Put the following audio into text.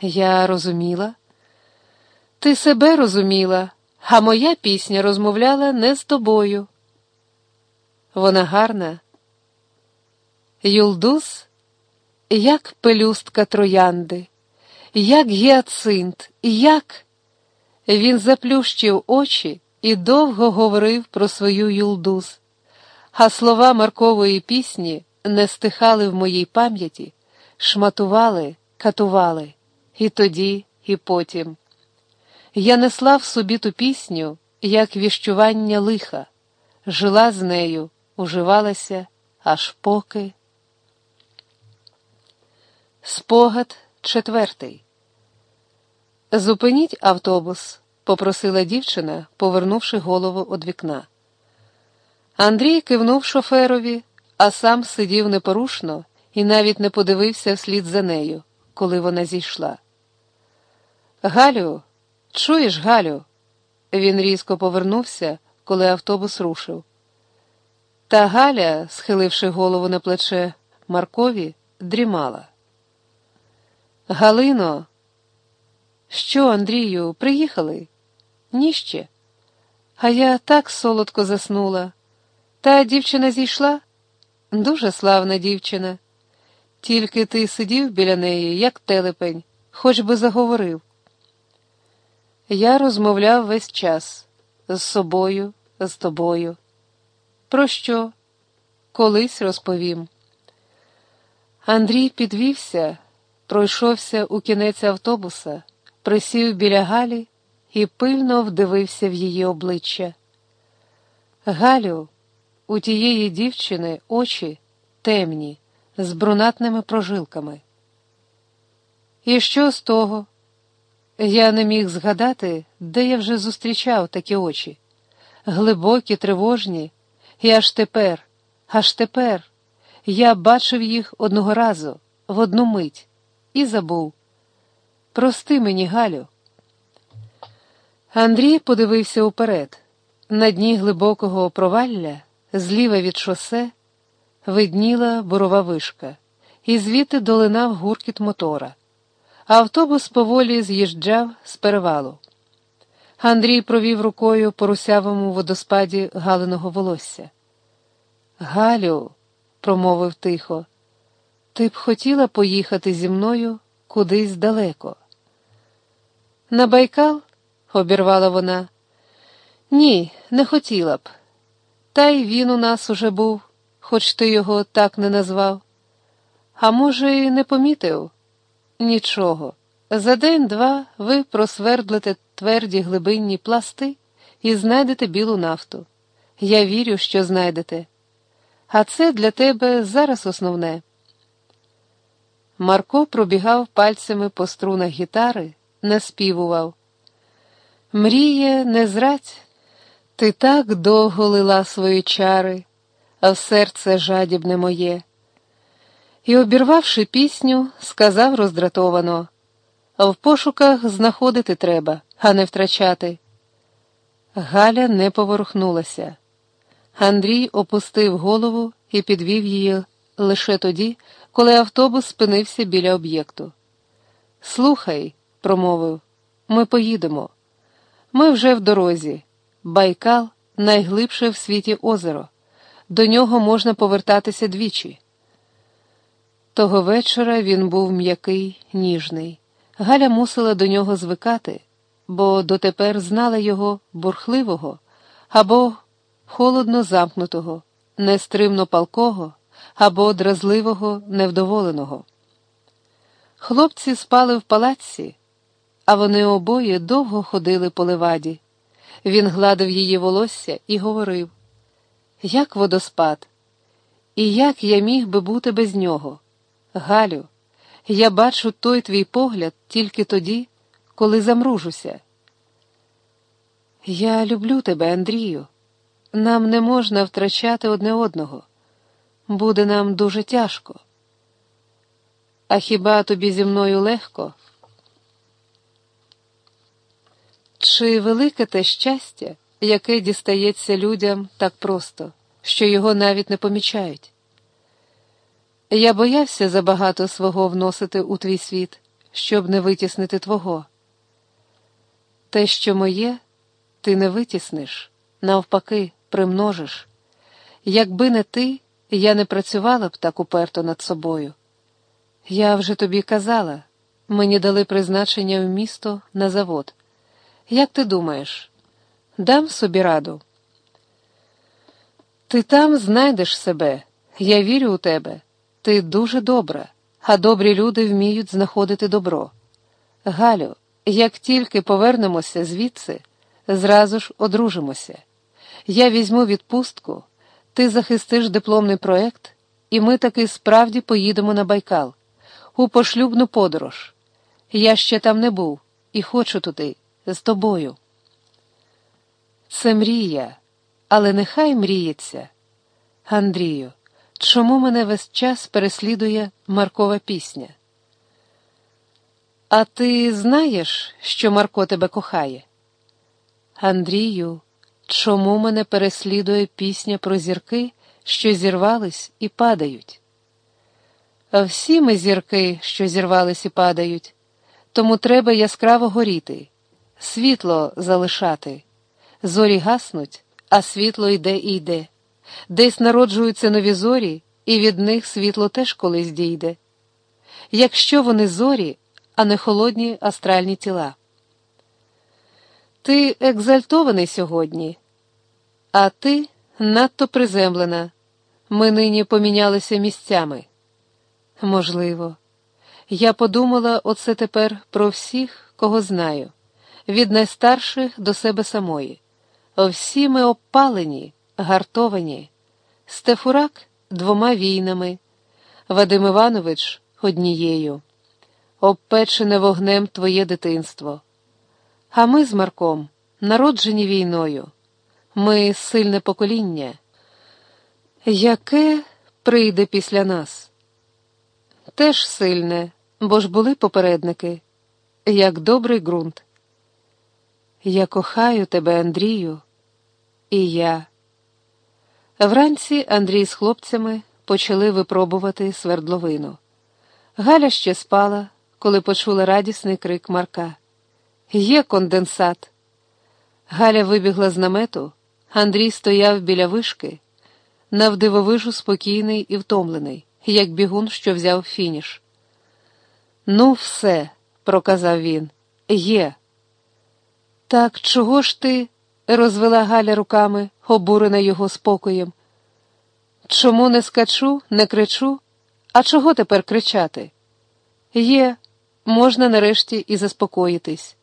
Я розуміла. Ти себе розуміла, а моя пісня розмовляла не з тобою. Вона гарна. Юлдус, як пелюстка троянди, як гіацинт, як. Він заплющив очі і довго говорив про свою юлдуз, а слова Маркової пісні не стихали в моїй пам'яті, шматували, катували, і тоді, і потім. Я несла в собі ту пісню, як віщування лиха, жила з нею, уживалася, аж поки. Спогад четвертий. Зупиніть автобус, попросила дівчина, повернувши голову від вікна. Андрій кивнув шоферові, а сам сидів непорушно і навіть не подивився вслід за нею, коли вона зійшла. Галю, чуєш, Галю? Він різко повернувся, коли автобус рушив. Та Галя, схиливши голову на плече Маркові, дрімала. Галино, що, Андрію, приїхали? Ніще. А я так солодко заснула. Та дівчина зійшла? Дуже славна дівчина. Тільки ти сидів біля неї, як телепень, хоч би заговорив. Я розмовляв весь час з собою, з тобою. Про що? Колись розповім. Андрій підвівся, пройшовся у кінець автобуса, присів біля Галі і пильно вдивився в її обличчя. Галю, у тієї дівчини очі темні, з брунатними прожилками. І що з того? Я не міг згадати, де я вже зустрічав такі очі, глибокі, тривожні, і аж тепер, аж тепер я бачив їх одного разу, в одну мить, і забув. Прости мені, Галю. Андрій подивився уперед. На дні глибокого провалля, зліва від шосе, видніла бурова вишка, і звідти долинав гуркіт мотора. Автобус поволі з'їжджав з перевалу. Андрій провів рукою по русявому водоспаді галиного волосся. Галю, промовив тихо, ти б хотіла поїхати зі мною кудись далеко. На Байкал? обірвала вона. Ні, не хотіла б. Та й він у нас уже був, хоч ти його так не назвав. А може, і не помітив? Нічого. За день-два ви просвердлите тверді глибинні пласти і знайдете білу нафту. Я вірю, що знайдете. А це для тебе зараз основне. Марко пробігав пальцями по струнах гітари, наспівував. Мріє, не зрать, ти так довго лила свої чари, а в серце жадібне моє. І, обірвавши пісню, сказав роздратовано в пошуках знаходити треба, а не втрачати. Галя не поворухнулася. Андрій опустив голову і підвів її лише тоді, коли автобус спинився біля об'єкту. Слухай, промовив, ми поїдемо. Ми вже в дорозі. Байкал найглибше в світі озеро. До нього можна повертатися двічі. Того вечора він був м'який, ніжний. Галя мусила до нього звикати, бо дотепер знала його бурхливого або холодно замкнутого, нестримно палкого або дразливого, невдоволеного. Хлопці спали в палаці, а вони обоє довго ходили по леваді. Він гладив її волосся і говорив: Як водоспад, і як я міг би бути без нього? Галю, я бачу той твій погляд тільки тоді, коли замружуся. Я люблю тебе, Андрію. Нам не можна втрачати одне одного. Буде нам дуже тяжко. А хіба тобі зі мною легко? Чи велике те щастя, яке дістається людям так просто, що його навіть не помічають? Я боявся забагато свого вносити у твій світ, щоб не витіснити твого. Те, що моє, ти не витісниш, навпаки, примножиш. Якби не ти, я не працювала б так уперто над собою. Я вже тобі казала, мені дали призначення в місто на завод. Як ти думаєш, дам собі раду? Ти там знайдеш себе, я вірю у тебе. Ти дуже добра, а добрі люди вміють знаходити добро. Галю, як тільки повернемося звідси, зразу ж одружимося. Я візьму відпустку, ти захистиш дипломний проект, і ми таки справді поїдемо на Байкал, у пошлюбну подорож. Я ще там не був і хочу туди, з тобою. Це мрія, але нехай мріється. Андрію, чому мене весь час переслідує Маркова пісня? А ти знаєш, що Марко тебе кохає? Андрію, чому мене переслідує пісня про зірки, що зірвались і падають? Всі ми зірки, що зірвались і падають, тому треба яскраво горіти, світло залишати. Зорі гаснуть, а світло йде і йде. Десь народжуються нові зорі, і від них світло теж колись дійде. Якщо вони зорі, а не холодні астральні тіла. Ти екзальтований сьогодні, а ти надто приземлена. Ми нині помінялися місцями. Можливо, я подумала оце тепер про всіх, кого знаю, від найстарших до себе самої. Всі ми опалені, гартовані, Стефурак двома війнами, Вадим Іванович однією, обпечене вогнем твоє дитинство. А ми з Марком, народжені війною, ми сильне покоління. Яке прийде після нас? Теж сильне, бо ж були попередники, як добрий ґрунт. Я кохаю тебе, Андрію, і я. Вранці Андрій з хлопцями почали випробувати свердловину. Галя ще спала, коли почула радісний крик Марка. Є конденсат. Галя вибігла з намету, Андрій стояв біля вишки, навдивовижу спокійний і втомлений, як бігун, що взяв фініш. Ну, все, проказав він, є. Так чого ж ти? Розвела Галя руками, обурена його спокоєм. Чому не скачу, не кричу? А чого тепер кричати? Є, можна нарешті і заспокоїтись.